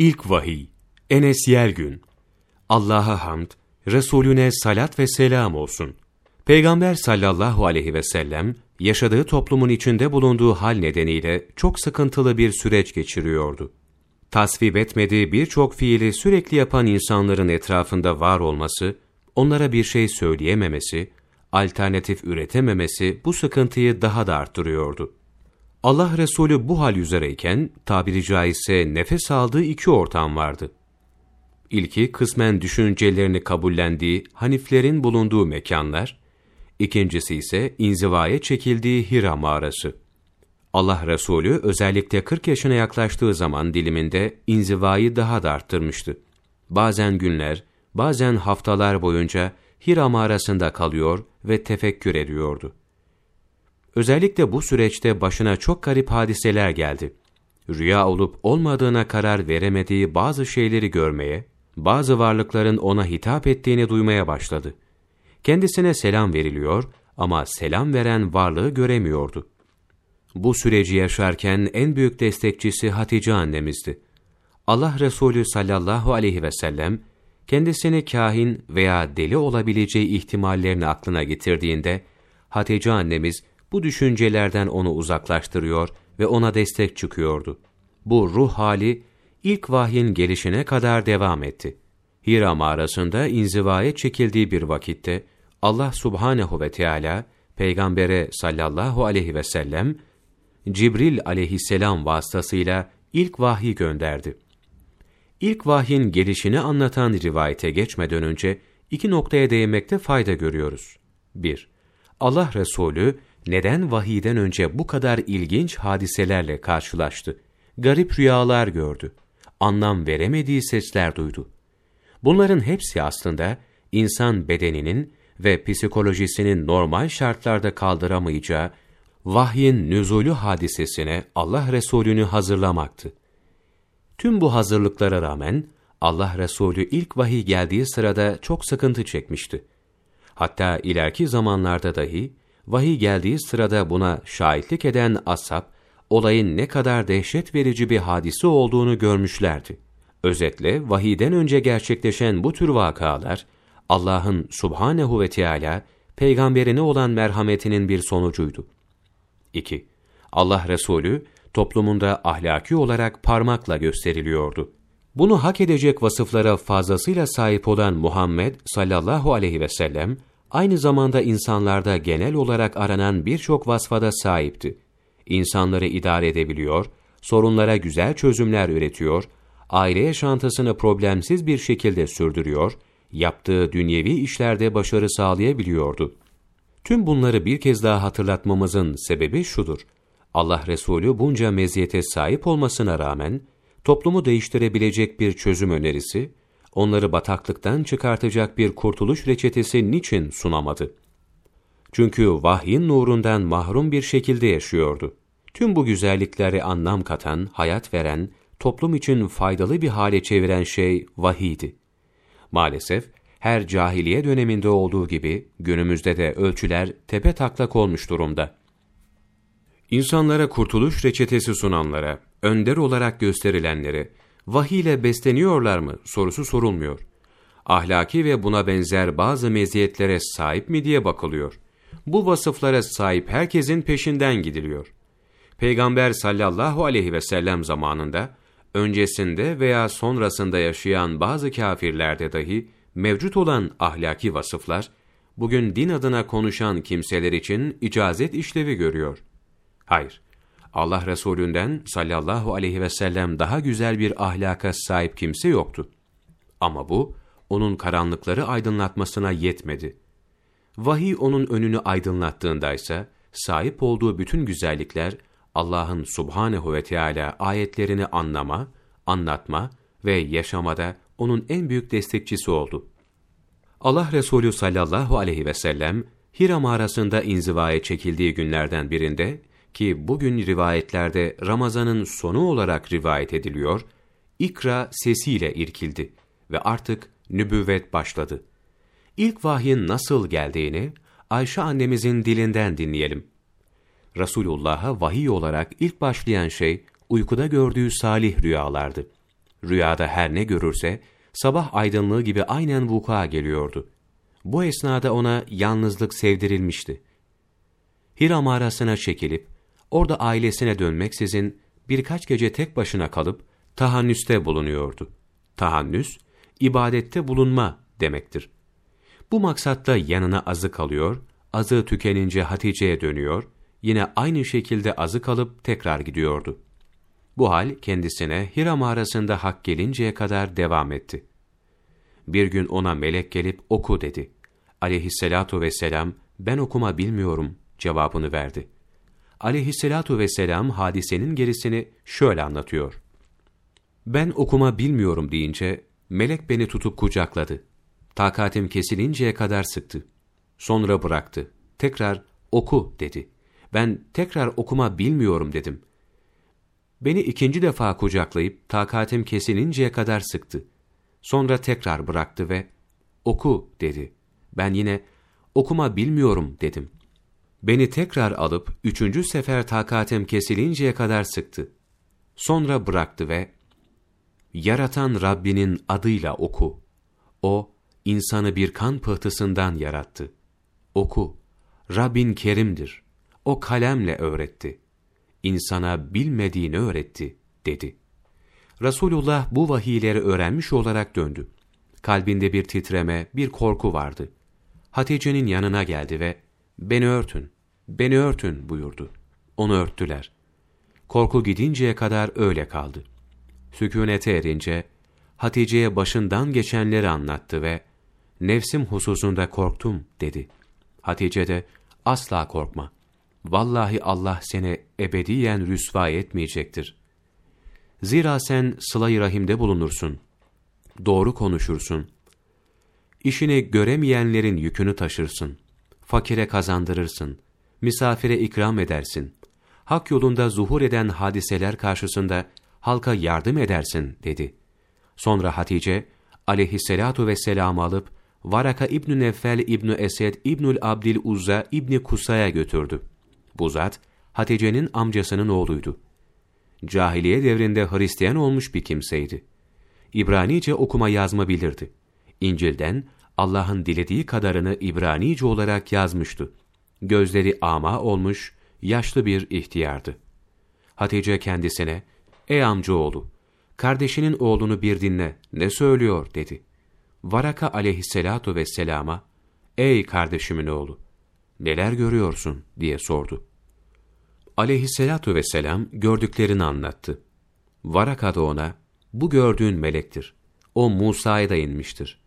İlk vahiy, Enes Yelgün. Allah'a hamd, Resulüne salat ve selam olsun. Peygamber sallallahu aleyhi ve sellem, yaşadığı toplumun içinde bulunduğu hal nedeniyle çok sıkıntılı bir süreç geçiriyordu. Tasvip etmediği birçok fiili sürekli yapan insanların etrafında var olması, onlara bir şey söyleyememesi, alternatif üretememesi bu sıkıntıyı daha da arttırıyordu. Allah Resulü bu hal üzereyken tabiri caizse nefes aldığı iki ortam vardı. İlki kısmen düşüncelerini kabullendiği Haniflerin bulunduğu mekanlar, ikincisi ise inzivaya çekildiği Hira mağarası. Allah Resulü özellikle 40 yaşına yaklaştığı zaman diliminde inzivayı daha da arttırmıştı. Bazen günler, bazen haftalar boyunca Hira mağarasında kalıyor ve tefekkür ediyordu. Özellikle bu süreçte başına çok garip hadiseler geldi. Rüya olup olmadığına karar veremediği bazı şeyleri görmeye, bazı varlıkların ona hitap ettiğini duymaya başladı. Kendisine selam veriliyor ama selam veren varlığı göremiyordu. Bu süreci yaşarken en büyük destekçisi Hatice annemizdi. Allah Resulü sallallahu aleyhi ve sellem, kendisini kahin veya deli olabileceği ihtimallerini aklına getirdiğinde, Hatice annemiz bu düşüncelerden onu uzaklaştırıyor ve ona destek çıkıyordu. Bu ruh hali ilk vahyin gelişine kadar devam etti. Hira mağarasında inzivaya çekildiği bir vakitte Allah subhanehu ve Teala peygambere sallallahu aleyhi ve sellem Cibril aleyhisselam vasıtasıyla ilk vahyi gönderdi. İlk vahyin gelişini anlatan rivayete geçmeden önce iki noktaya değinmekte fayda görüyoruz. 1. Allah Resulü neden vahiyden önce bu kadar ilginç hadiselerle karşılaştı? Garip rüyalar gördü. Anlam veremediği sesler duydu. Bunların hepsi aslında insan bedeninin ve psikolojisinin normal şartlarda kaldıramayacağı vahyin nüzulü hadisesine Allah Resulü'nü hazırlamaktı. Tüm bu hazırlıklara rağmen Allah Resulü ilk vahiy geldiği sırada çok sıkıntı çekmişti. Hatta ileriki zamanlarda dahi vahiy geldiği sırada buna şahitlik eden ashab, olayın ne kadar dehşet verici bir hadise olduğunu görmüşlerdi. Özetle vahiyden önce gerçekleşen bu tür vakalar, Allah'ın subhanehu ve Teala peygamberine olan merhametinin bir sonucuydu. 2. Allah Resulü toplumunda ahlaki olarak parmakla gösteriliyordu. Bunu hak edecek vasıflara fazlasıyla sahip olan Muhammed sallallahu aleyhi ve sellem, aynı zamanda insanlarda genel olarak aranan birçok vasfada sahipti. İnsanları idare edebiliyor, sorunlara güzel çözümler üretiyor, aile yaşantısını problemsiz bir şekilde sürdürüyor, yaptığı dünyevi işlerde başarı sağlayabiliyordu. Tüm bunları bir kez daha hatırlatmamızın sebebi şudur. Allah Resulü bunca meziyete sahip olmasına rağmen, toplumu değiştirebilecek bir çözüm önerisi, onları bataklıktan çıkartacak bir kurtuluş reçetesi niçin sunamadı? Çünkü vahyin nurundan mahrum bir şekilde yaşıyordu. Tüm bu güzellikleri anlam katan, hayat veren, toplum için faydalı bir hale çeviren şey vahiydi. Maalesef her cahiliye döneminde olduğu gibi günümüzde de ölçüler tepe taklak olmuş durumda. İnsanlara kurtuluş reçetesi sunanlara, önder olarak gösterilenlere, vahiy ile besleniyorlar mı sorusu sorulmuyor. Ahlaki ve buna benzer bazı meziyetlere sahip mi diye bakılıyor. Bu vasıflara sahip herkesin peşinden gidiliyor. Peygamber sallallahu aleyhi ve sellem zamanında, öncesinde veya sonrasında yaşayan bazı kafirlerde dahi mevcut olan ahlaki vasıflar, bugün din adına konuşan kimseler için icazet işlevi görüyor. Hayır, Allah Resulünden sallallahu aleyhi ve sellem daha güzel bir ahlaka sahip kimse yoktu. Ama bu, onun karanlıkları aydınlatmasına yetmedi. Vahiy onun önünü aydınlattığındaysa, sahip olduğu bütün güzellikler, Allah'ın subhanehu ve Teala ayetlerini anlama, anlatma ve yaşamada onun en büyük destekçisi oldu. Allah Resulü sallallahu aleyhi ve sellem, Hira mağarasında inzivaya çekildiği günlerden birinde, ki bugün rivayetlerde Ramazan'ın sonu olarak rivayet ediliyor, ikra sesiyle irkildi ve artık nübüvvet başladı. İlk vahyin nasıl geldiğini Ayşe annemizin dilinden dinleyelim. Resulullah'a vahiy olarak ilk başlayan şey uykuda gördüğü salih rüyalardı. Rüyada her ne görürse, sabah aydınlığı gibi aynen vuku'a geliyordu. Bu esnada ona yalnızlık sevdirilmişti. Hira mağarasına çekilip, orada ailesine dönmeksizin birkaç gece tek başına kalıp tahannüste bulunuyordu. Tahannüs, ibadette bulunma demektir. Bu maksatla yanına azı kalıyor, azı tükenince Hatice'ye dönüyor, yine aynı şekilde azı kalıp tekrar gidiyordu. Bu hal kendisine Hira mağarasında hak gelinceye kadar devam etti. Bir gün ona melek gelip oku dedi. Aleyhisselatu vesselam ben okuma bilmiyorum cevabını verdi. Aleyhisselatu vesselam hadisenin gerisini şöyle anlatıyor. Ben okuma bilmiyorum deyince melek beni tutup kucakladı. Takatim kesilinceye kadar sıktı. Sonra bıraktı. Tekrar oku dedi. Ben tekrar okuma bilmiyorum dedim. Beni ikinci defa kucaklayıp takatim kesilinceye kadar sıktı. Sonra tekrar bıraktı ve oku dedi. Ben yine okuma bilmiyorum dedim. Beni tekrar alıp üçüncü sefer takatim kesilinceye kadar sıktı. Sonra bıraktı ve Yaratan Rabbinin adıyla oku. O, insanı bir kan pıhtısından yarattı. Oku, Rabbin kerimdir. O kalemle öğretti. İnsana bilmediğini öğretti, dedi. Resulullah bu vahiyleri öğrenmiş olarak döndü. Kalbinde bir titreme, bir korku vardı. Hatice'nin yanına geldi ve ''Beni örtün, beni örtün'' buyurdu. Onu örttüler. Korku gidinceye kadar öyle kaldı. Sükûnete erince, Hatice'ye başından geçenleri anlattı ve ''Nefsim hususunda korktum'' dedi. Hatice de ''Asla korkma. Vallahi Allah seni ebediyen rüsva etmeyecektir. Zira sen sıla rahimde bulunursun. Doğru konuşursun. İşini göremeyenlerin yükünü taşırsın. Fakire kazandırırsın. Misafire ikram edersin. Hak yolunda zuhur eden hadiseler karşısında halka yardım edersin dedi. Sonra Hatice aleyhisselatu vesselam'ı alıp Varaka İbnü Neffel İbnü Esed İbnül Abdil Uzza İbni Kusa'ya götürdü. Bu zat Hatice'nin amcasının oğluydu. Cahiliye devrinde Hristiyan olmuş bir kimseydi. İbranice okuma yazma bilirdi. İncil'den Allah'ın dilediği kadarını İbranice olarak yazmıştı. Gözleri ama olmuş, yaşlı bir ihtiyardı. Hatice kendisine, ''Ey amcaoğlu, kardeşinin oğlunu bir dinle, ne söylüyor?'' dedi. Varaka aleyhisselatu vesselama, ''Ey kardeşimin oğlu, neler görüyorsun?'' diye sordu. Aleyhisselatu vesselam gördüklerini anlattı. Varaka da ona, ''Bu gördüğün melektir. O Musa'ya da inmiştir.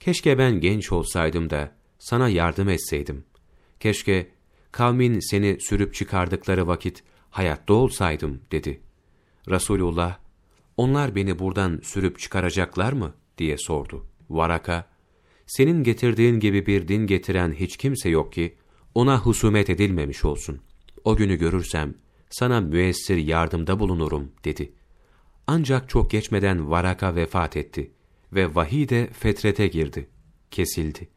Keşke ben genç olsaydım da sana yardım etseydim. Keşke kavmin seni sürüp çıkardıkları vakit hayatta olsaydım.'' dedi. Resulullah, ''Onlar beni buradan sürüp çıkaracaklar mı?'' diye sordu. Varaka, senin getirdiğin gibi bir din getiren hiç kimse yok ki, ona husumet edilmemiş olsun. O günü görürsem, sana müessir yardımda bulunurum, dedi. Ancak çok geçmeden Varaka vefat etti ve vahiy de fetrete girdi, kesildi.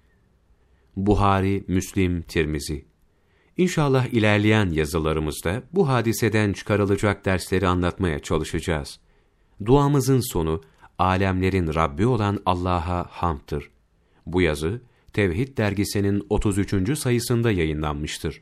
Buhari, Müslim, Tirmizi İnşallah ilerleyen yazılarımızda bu hadiseden çıkarılacak dersleri anlatmaya çalışacağız. Duamızın sonu, alemlerin Rabbi olan Allah'a hamdır. Bu yazı, Tevhid dergisinin 33. sayısında yayınlanmıştır.